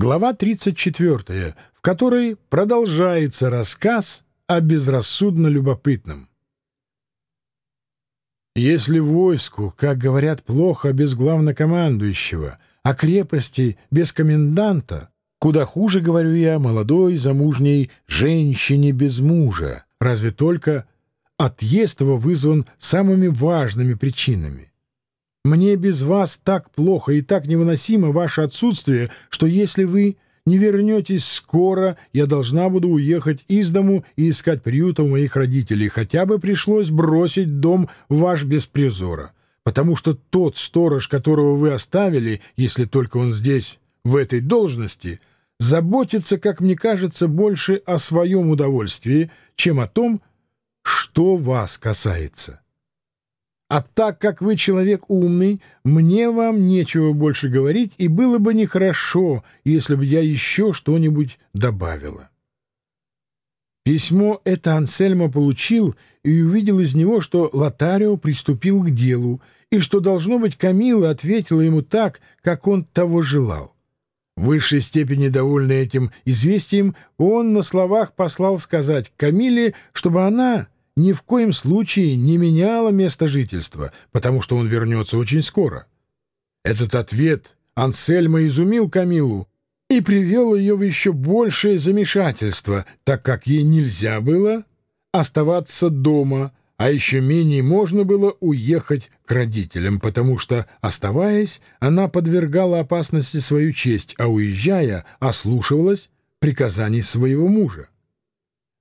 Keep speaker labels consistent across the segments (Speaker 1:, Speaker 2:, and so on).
Speaker 1: Глава 34, в которой продолжается рассказ о безрассудно любопытном. Если войску, как говорят, плохо без главнокомандующего, а крепости без коменданта, куда хуже, говорю я, молодой, замужней женщине без мужа, разве только отъезд его вызван самыми важными причинами. Мне без вас так плохо и так невыносимо ваше отсутствие, что если вы не вернетесь скоро, я должна буду уехать из дому и искать приюта у моих родителей, хотя бы пришлось бросить дом ваш без призора, потому что тот сторож, которого вы оставили, если только он здесь, в этой должности, заботится, как мне кажется, больше о своем удовольствии, чем о том, что вас касается». А так как вы человек умный, мне вам нечего больше говорить, и было бы нехорошо, если бы я еще что-нибудь добавила. Письмо это Ансельмо получил и увидел из него, что Лотарио приступил к делу, и что, должно быть, Камила ответила ему так, как он того желал. В высшей степени довольный этим известием, он на словах послал сказать Камиле, чтобы она ни в коем случае не меняла место жительства, потому что он вернется очень скоро. Этот ответ Ансельма изумил Камилу и привел ее в еще большее замешательство, так как ей нельзя было оставаться дома, а еще менее можно было уехать к родителям, потому что, оставаясь, она подвергала опасности свою честь, а уезжая, ослушивалась приказаний своего мужа.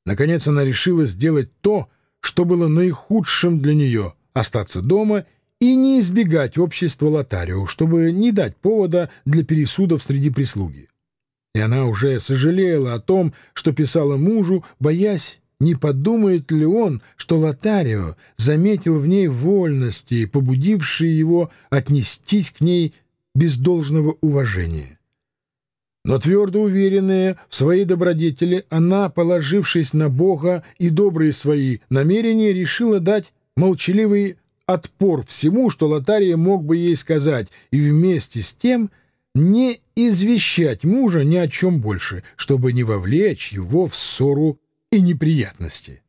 Speaker 1: Наконец она решила сделать то, что было наихудшим для нее — остаться дома и не избегать общества Лотарио, чтобы не дать повода для пересудов среди прислуги. И она уже сожалела о том, что писала мужу, боясь, не подумает ли он, что Лотарио заметил в ней вольности, побудившие его отнестись к ней без должного уважения. Но твердо уверенная в своей добродетели, она, положившись на Бога и добрые свои намерения, решила дать молчаливый отпор всему, что Лотария мог бы ей сказать, и вместе с тем не извещать мужа ни о чем больше, чтобы не вовлечь его в ссору и неприятности.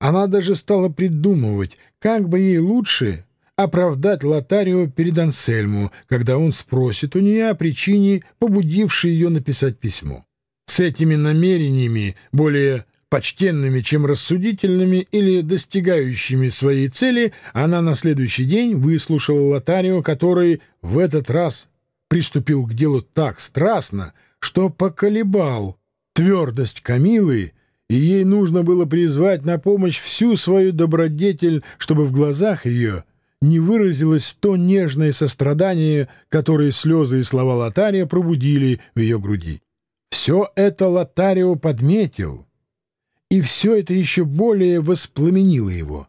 Speaker 1: Она даже стала придумывать, как бы ей лучше оправдать Лотарио перед Ансельму, когда он спросит у нее о причине, побудившей ее написать письмо. С этими намерениями, более почтенными, чем рассудительными или достигающими своей цели, она на следующий день выслушала Лотарио, который в этот раз приступил к делу так страстно, что поколебал твердость Камилы, и ей нужно было призвать на помощь всю свою добродетель, чтобы в глазах ее не выразилось то нежное сострадание, которое слезы и слова Лотария пробудили в ее груди. Все это Лотарио подметил, и все это еще более воспламенило его.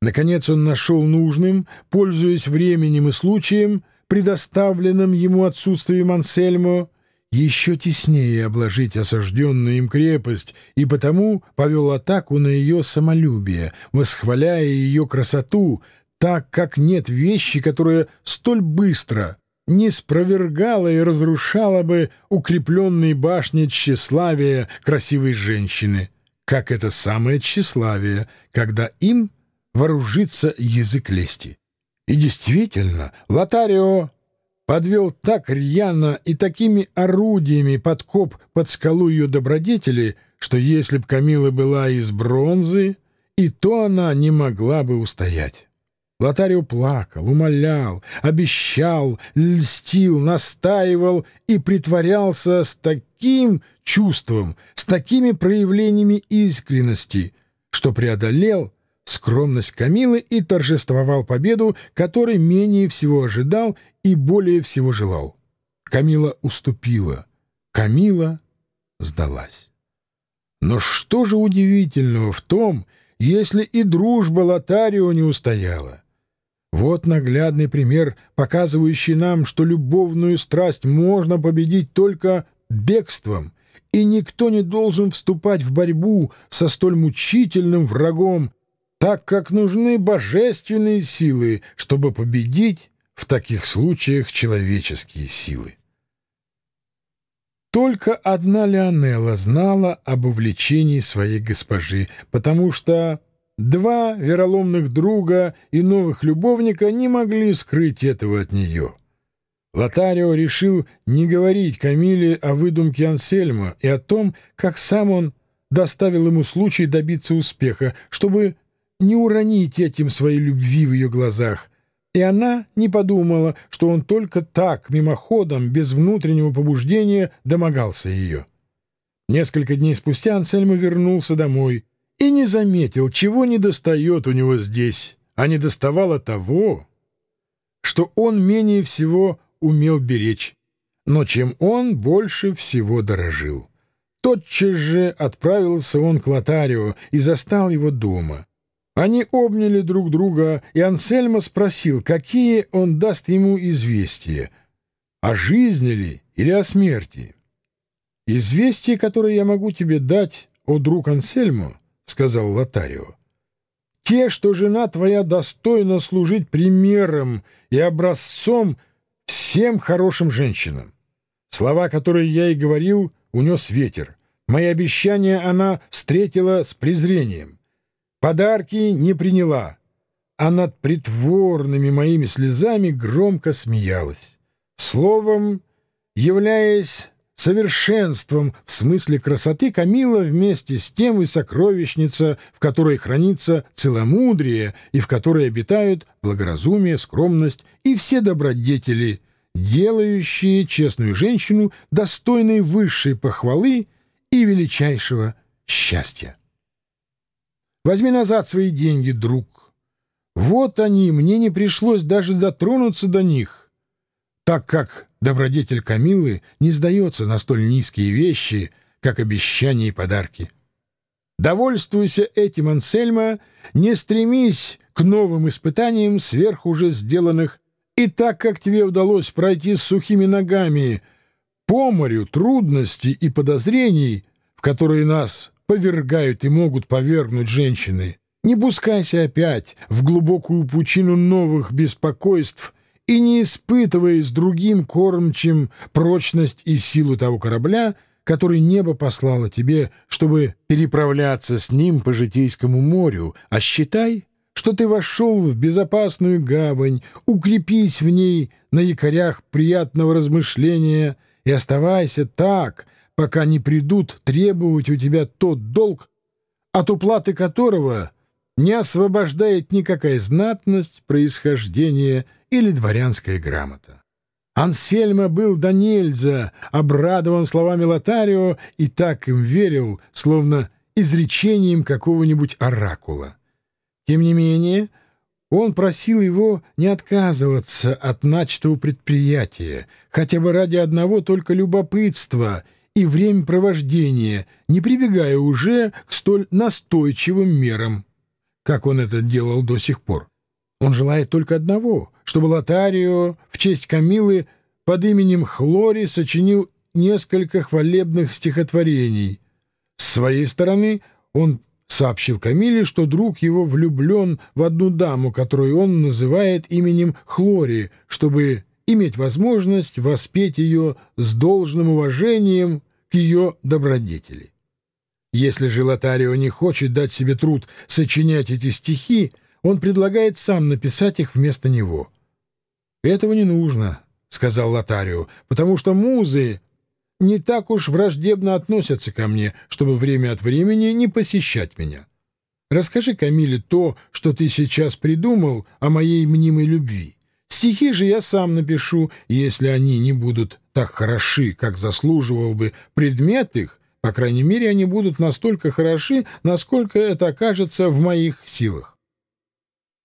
Speaker 1: Наконец он нашел нужным, пользуясь временем и случаем, предоставленным ему отсутствием Ансельмо, еще теснее обложить осажденную им крепость, и потому повел атаку на ее самолюбие, восхваляя ее красоту, так как нет вещи, которая столь быстро не спровергала и разрушала бы укрепленные башни тщеславия красивой женщины, как это самое тщеславие, когда им вооружится язык лести. И действительно, Лотарио подвел так рьяно и такими орудиями подкоп под скалу ее добродетели, что если б Камила была из бронзы, и то она не могла бы устоять. Лотарио плакал, умолял, обещал, льстил, настаивал и притворялся с таким чувством, с такими проявлениями искренности, что преодолел скромность Камилы и торжествовал победу, которой менее всего ожидал и более всего желал. Камила уступила, Камила сдалась. Но что же удивительного в том, если и дружба Лотарио не устояла? Вот наглядный пример, показывающий нам, что любовную страсть можно победить только бегством, и никто не должен вступать в борьбу со столь мучительным врагом, так как нужны божественные силы, чтобы победить в таких случаях человеческие силы. Только одна Леонелла знала об увлечении своей госпожи, потому что два вероломных друга и новых любовника не могли скрыть этого от нее. Лотарио решил не говорить Камиле о выдумке Ансельма и о том, как сам он доставил ему случай добиться успеха, чтобы не уронить этим своей любви в ее глазах. И она не подумала, что он только так, мимоходом, без внутреннего побуждения, домогался ее. Несколько дней спустя Ансельмо вернулся домой и не заметил, чего не достает у него здесь, а не доставало того, что он менее всего умел беречь, но чем он больше всего дорожил. Тотчас же отправился он к Лотарио и застал его дома. Они обняли друг друга, и Ансельмо спросил, какие он даст ему известия, о жизни ли или о смерти. «Известие, которое я могу тебе дать, о друг Ансельмо, — сказал Лотарио, — те, что жена твоя достойна служить примером и образцом всем хорошим женщинам. Слова, которые я и говорил, унес ветер. Мои обещания она встретила с презрением. Подарки не приняла, а над притворными моими слезами громко смеялась. Словом, являясь совершенством в смысле красоты, Камила вместе с тем и сокровищница, в которой хранится целомудрие и в которой обитают благоразумие, скромность и все добродетели, делающие честную женщину достойной высшей похвалы и величайшего счастья. Возьми назад свои деньги, друг. Вот они, мне не пришлось даже дотронуться до них, так как добродетель Камилы не сдается на столь низкие вещи, как обещания и подарки. Довольствуйся этим, Ансельма, не стремись к новым испытаниям сверх уже сделанных, и так как тебе удалось пройти с сухими ногами — по морю трудностей и подозрений, в которые нас повергают и могут повергнуть женщины, не пускайся опять в глубокую пучину новых беспокойств и не испытывая с другим кормчим прочность и силу того корабля, который небо послало тебе, чтобы переправляться с ним по житейскому морю, а считай, что ты вошел в безопасную гавань, укрепись в ней на якорях приятного размышления — и оставайся так, пока не придут требовать у тебя тот долг, от уплаты которого не освобождает никакая знатность, происхождение или дворянская грамота. Ансельма был до нельзя обрадован словами Лотарио и так им верил, словно изречением какого-нибудь оракула. Тем не менее, он просил его не отказываться от начатого предприятия, хотя бы ради одного только любопытства и времяпровождения, не прибегая уже к столь настойчивым мерам, как он это делал до сих пор. Он желает только одного, чтобы Лотарио в честь Камилы под именем Хлори сочинил несколько хвалебных стихотворений. С своей стороны он сообщил Камиле, что друг его влюблен в одну даму, которую он называет именем Хлори, чтобы иметь возможность воспеть ее с должным уважением к ее добродетели. Если же Лотарио не хочет дать себе труд сочинять эти стихи, он предлагает сам написать их вместо него. «Этого не нужно», — сказал Лотарио, — «потому что музы не так уж враждебно относятся ко мне, чтобы время от времени не посещать меня. Расскажи Камиле то, что ты сейчас придумал о моей мнимой любви. Стихи же я сам напишу, если они не будут так хороши, как заслуживал бы предмет их, по крайней мере, они будут настолько хороши, насколько это окажется в моих силах.